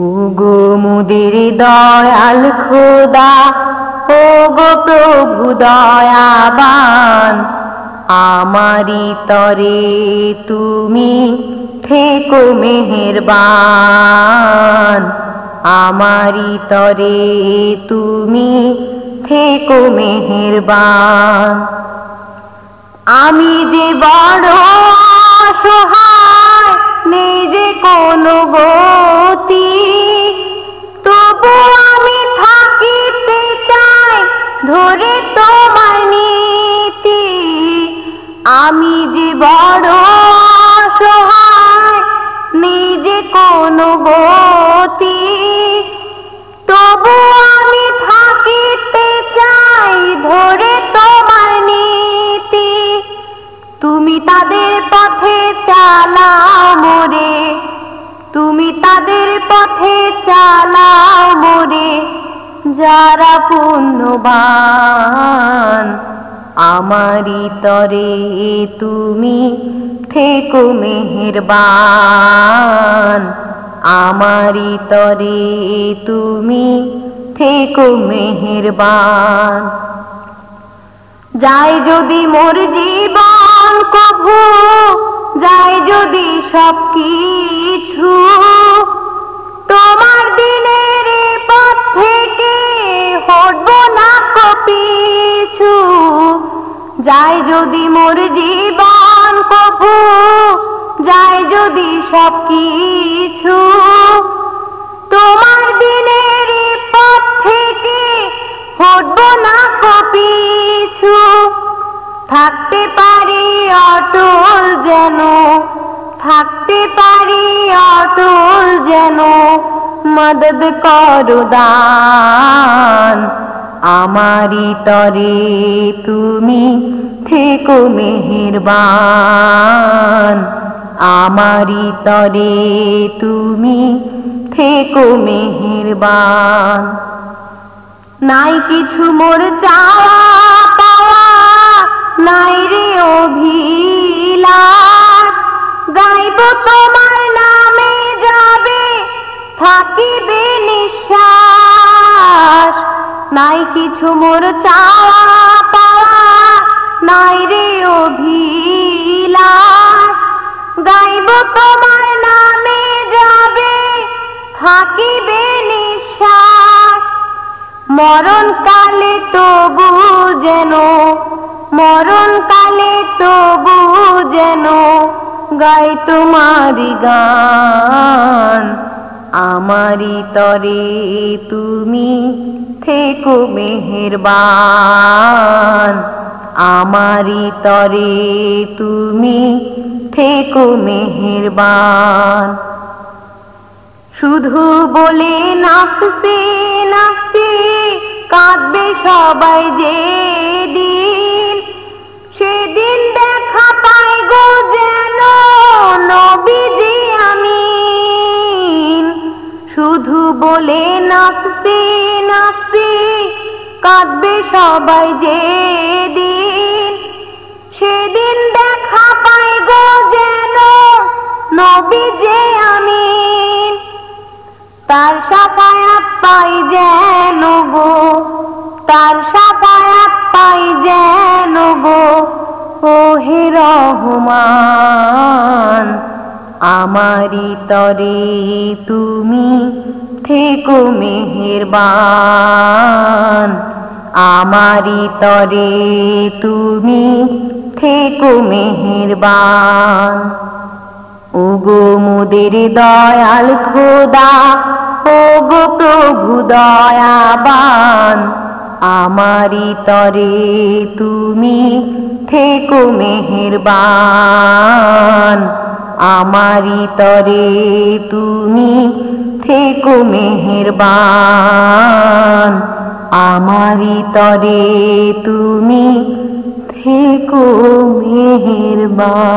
ওগো মুদির দয়াল খোদা, ওগো প্রভু দয়াবান, আমারি তরে তুমি থেকো মেহেরবান, আমারি তরে তুমি থেকো মেহেরবান। আমি যে বড় আমি যে বড় সহায় নিজে কোনো গতি। তবু আমি থাকিতে চাই ধরে তোমার নীতি। তুমি তাদের পথে চালাও মোরে। তুমি তাদের পথে চালাও মোরে, যারা পুণ্যবান। আমারি তরে তুমি থেকো মেহেরবান। আমারি তরে তুমি থেকো মেহেরবান। যাই যদি মোর জীবন কভু, যাই যদি সব কিছু যাই যদি মোর জীবন কভু যাই যদি সব কিছু তোমার দিনের পথ থেকে হটব না কপিছু। থাকতে পারি অটল যেন, থাকতে পারি অটল যেন, মদদ করো দান। আমারি তরে তুমি থেকো মেহেরবান। আমারি তরে তুমি থেকো মেহেরবান। নাই কিছু মোর চাওয়া পাওয়া, নাই রে অভিলাষ। গাইব তোমার নামে যাবে, থাকিবে নিঃশ্বাস। নাই কিছু মোর চাওয়া পাওয়া, নাই রে অভিলাষ। গাইব তোমার নামে যাবে, থাকিবে নিঃশ্বাস। মরণ কালে তবু যেন মরণ কালে তবু যেন গাই তোমারি গান। আমারি তরে তুমি থেকো মেহেরবান। আমারি তরে তুমি থেকো মেহেরবান। শুধু বলে নাফসে নাফসে কাঁদবে সবাই যে দিন সেদিন নাফসে, নাফসি, কাঁদবে সবাই যে দিন সেদিন দেখা পাই গো যেন নবীজি আমিন। তার সাফায়াত পাই যেন গো, তার সাফায়াত পাই যেন গো ও হে রহমান আমারি তরে তুমি থেকো মেহেরবান। আমারি তরে তুমি থেকো মেহেরবান। ওগো মুদের দয়াল খোদা, ওগো প্রভু দয়াবান। আমারি তরে তুমি থেকো মেহেরবান। আমারি তরে তুমি থেকো মেহেরবান আমারি তরে তুমি থেকো মেহেরবান।